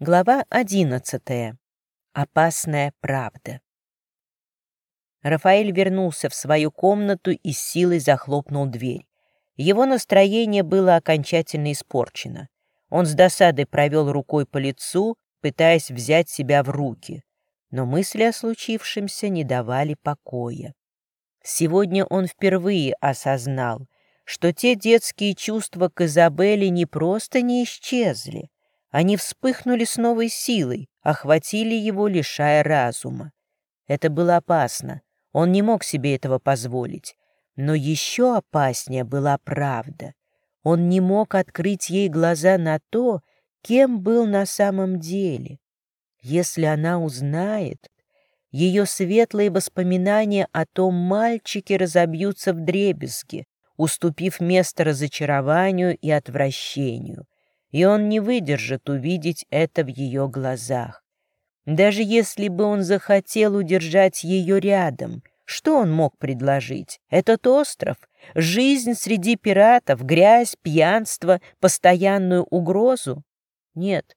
Глава одиннадцатая. Опасная правда. Рафаэль вернулся в свою комнату и с силой захлопнул дверь. Его настроение было окончательно испорчено. Он с досадой провел рукой по лицу, пытаясь взять себя в руки. Но мысли о случившемся не давали покоя. Сегодня он впервые осознал, что те детские чувства к Изабелле не просто не исчезли, они вспыхнули с новой силой, охватили его, лишая разума. Это было опасно, он не мог себе этого позволить. Но еще опаснее была правда. Он не мог открыть ей глаза на то, кем был на самом деле. Если она узнает, ее светлые воспоминания о том мальчике разобьются в дребезги, уступив место разочарованию и отвращению и он не выдержит увидеть это в ее глазах. Даже если бы он захотел удержать ее рядом, что он мог предложить? Этот остров, жизнь среди пиратов, грязь, пьянство, постоянную угрозу? Нет,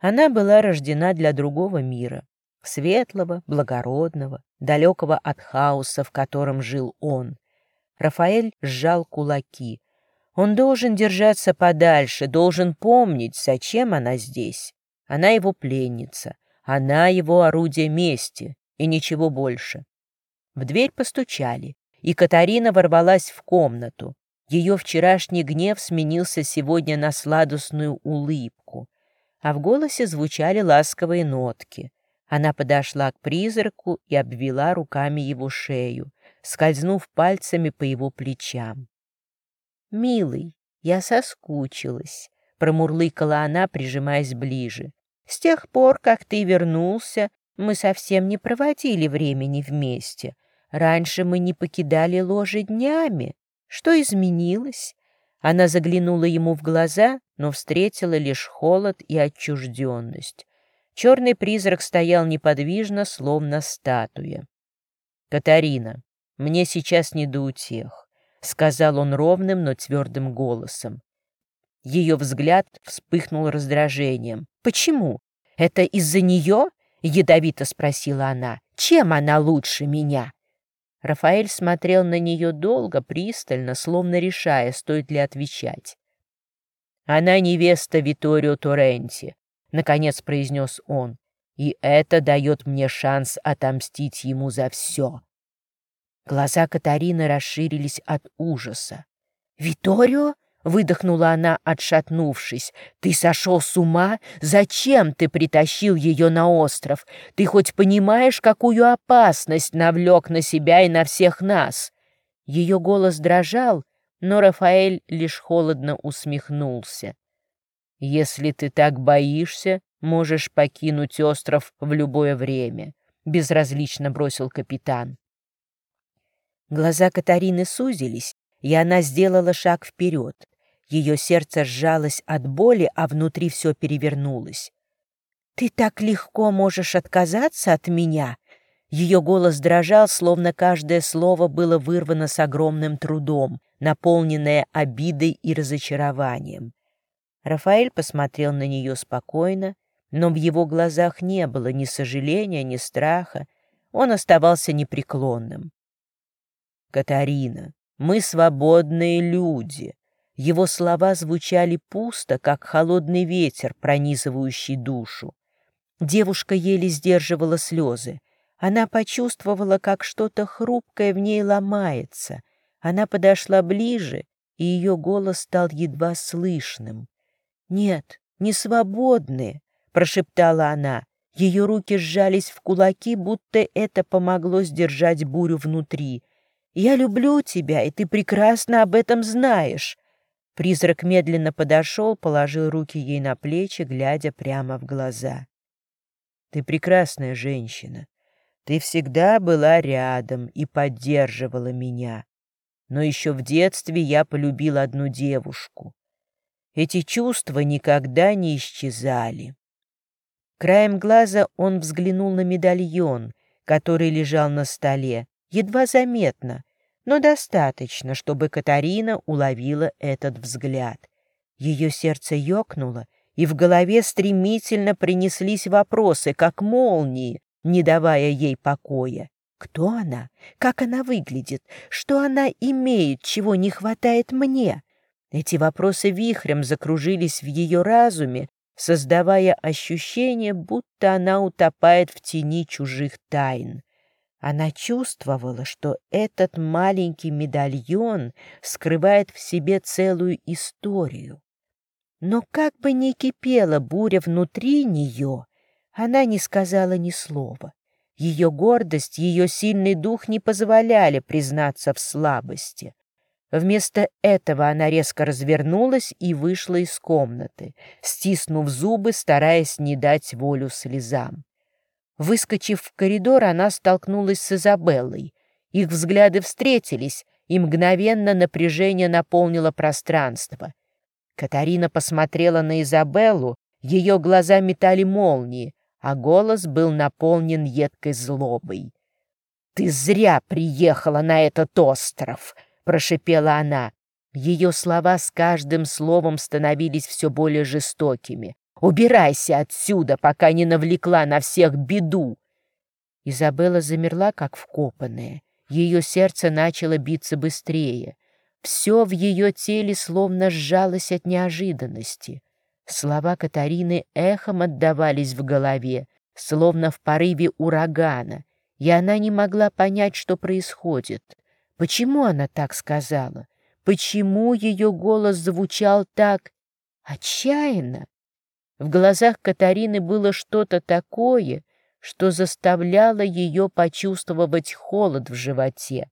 она была рождена для другого мира, светлого, благородного, далекого от хаоса, в котором жил он. Рафаэль сжал кулаки, он должен держаться подальше, должен помнить, зачем она здесь. Она его пленница, она его орудие мести и ничего больше. В дверь постучали, и Катарина ворвалась в комнату. Ее вчерашний гнев сменился сегодня на сладостную улыбку, а в голосе звучали ласковые нотки. Она подошла к призраку и обвела руками его шею, скользнув пальцами по его плечам. «Милый, я соскучилась», — промурлыкала она, прижимаясь ближе. «С тех пор, как ты вернулся, мы совсем не проводили времени вместе. Раньше мы не покидали ложе днями. Что изменилось?» Она заглянула ему в глаза, но встретила лишь холод и отчужденность. Черный призрак стоял неподвижно, словно статуя. «Катарина, мне сейчас не до утех. — сказал он ровным, но твердым голосом. Ее взгляд вспыхнул раздражением. «Почему? Это из-за нее?» — ядовито спросила она. «Чем она лучше меня?» Рафаэль смотрел на нее долго, пристально, словно решая, стоит ли отвечать. «Она невеста Виторио Торренти», — наконец произнес он, «и это дает мне шанс отомстить ему за все». Глаза Катарины расширились от ужаса. «Виторио?» — выдохнула она, отшатнувшись. «Ты сошел с ума? Зачем ты притащил ее на остров? Ты хоть понимаешь, какую опасность навлек на себя и на всех нас?» Ее голос дрожал, но Рафаэль лишь холодно усмехнулся. «Если ты так боишься, можешь покинуть остров в любое время», — безразлично бросил капитан. Глаза Катарины сузились, и она сделала шаг вперед. Ее сердце сжалось от боли, а внутри все перевернулось. «Ты так легко можешь отказаться от меня?» Ее голос дрожал, словно каждое слово было вырвано с огромным трудом, наполненное обидой и разочарованием. Рафаэль посмотрел на нее спокойно, но в его глазах не было ни сожаления, ни страха. Он оставался непреклонным. Катарина, мы свободные люди. Его слова звучали пусто, как холодный ветер, пронизывающий душу. Девушка еле сдерживала слезы. Она почувствовала, как что-то хрупкое в ней ломается. Она подошла ближе, и ее голос стал едва слышным. «Нет, не свободные», — прошептала она. Ее руки сжались в кулаки, будто это помогло сдержать бурю внутри — я люблю тебя, и ты прекрасно об этом знаешь». Призрак медленно подошел, положил руки ей на плечи, глядя прямо в глаза. «Ты прекрасная женщина. Ты всегда была рядом и поддерживала меня. Но еще в детстве я полюбил одну девушку. Эти чувства никогда не исчезали». Краем глаза он взглянул на медальон, который лежал на столе, едва заметно, но достаточно, чтобы Катарина уловила этот взгляд. Ее сердце ёкнуло, и в голове стремительно принеслись вопросы, как молнии, не давая ей покоя. Кто она? Как она выглядит? Что она имеет, чего не хватает мне? Эти вопросы вихрем закружились в ее разуме, создавая ощущение, будто она утопает в тени чужих тайн. Она чувствовала, что этот маленький медальон скрывает в себе целую историю. Но как бы ни кипела буря внутри нее, она не сказала ни слова. Ее гордость, ее сильный дух не позволяли признаться в слабости. Вместо этого она резко развернулась и вышла из комнаты, стиснув зубы, стараясь не дать волю слезам. Выскочив в коридор, она столкнулась с Изабеллой. Их взгляды встретились, и мгновенно напряжение наполнило пространство. Катарина посмотрела на Изабеллу, ее глаза метали молнии, а голос был наполнен едкой злобой. «Ты зря приехала на этот остров!» — прошипела она. Ее слова с каждым словом становились все более жестокими. Убирайся отсюда, пока не навлекла на всех беду!» Изабелла замерла, как вкопанная. Ее сердце начало биться быстрее. Все в ее теле словно сжалось от неожиданности. Слова Катарины эхом отдавались в голове, словно в порыве урагана, и она не могла понять, что происходит. Почему она так сказала? Почему ее голос звучал так отчаянно? В глазах Катарины было что-то такое, что заставляло ее почувствовать холод в животе.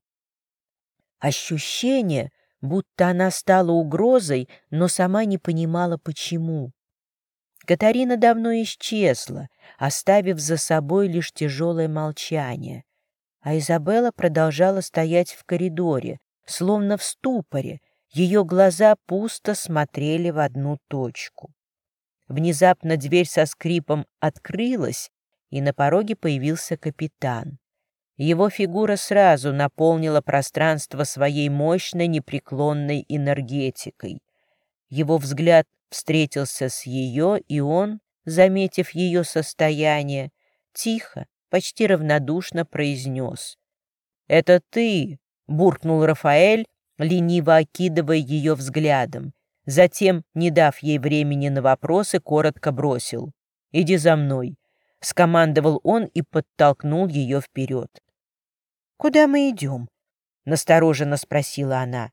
Ощущение, будто она стала угрозой, но сама не понимала, почему. Катарина давно исчезла, оставив за собой лишь тяжелое молчание. А Изабелла продолжала стоять в коридоре, словно в ступоре, ее глаза пусто смотрели в одну точку. Внезапно дверь со скрипом открылась, и на пороге появился капитан. Его фигура сразу наполнила пространство своей мощной непреклонной энергетикой. Его взгляд встретился с ее, и он, заметив ее состояние, тихо, почти равнодушно произнес. «Это ты!» — буркнул Рафаэль, лениво окидывая ее взглядом. Затем, не дав ей времени на вопросы, коротко бросил. «Иди за мной», — скомандовал он и подтолкнул ее вперед. «Куда мы идем?» — настороженно спросила она.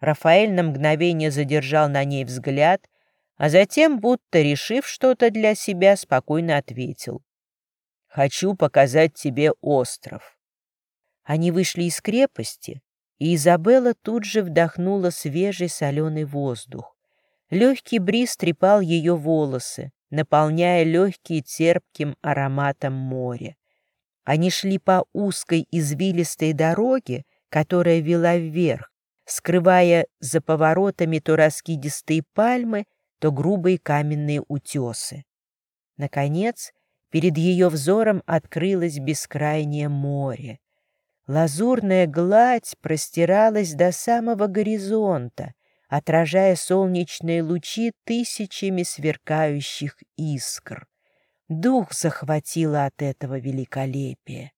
Рафаэль на мгновение задержал на ней взгляд, а затем, будто решив что-то для себя, спокойно ответил. «Хочу показать тебе остров». Они вышли из крепости, и Изабелла тут же вдохнула свежий соленый воздух. Легкий бриз трепал ее волосы, наполняя легкие терпким ароматом моря. Они шли по узкой извилистой дороге, которая вела вверх, скрывая за поворотами то раскидистые пальмы, то грубые каменные утесы. Наконец, перед ее взором открылось бескрайнее море. Лазурная гладь простиралась до самого горизонта, отражая солнечные лучи тысячами сверкающих искр. Дух захватило от этого великолепия.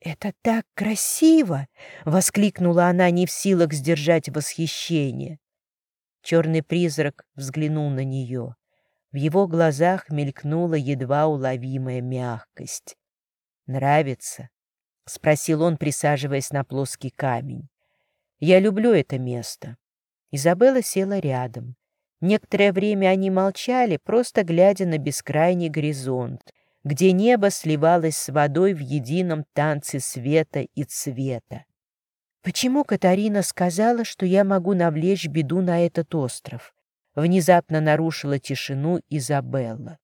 «Это так красиво!» — воскликнула она, не в силах сдержать восхищение. Черный призрак взглянул на нее. В его глазах мелькнула едва уловимая мягкость. «Нравится?» — спросил он, присаживаясь на плоский камень. «Я люблю это место». Изабелла села рядом. Некоторое время они молчали, просто глядя на бескрайний горизонт, где небо сливалось с водой в едином танце света и цвета. «Почему Катарина сказала, что я могу навлечь беду на этот остров?» Внезапно нарушила тишину Изабелла.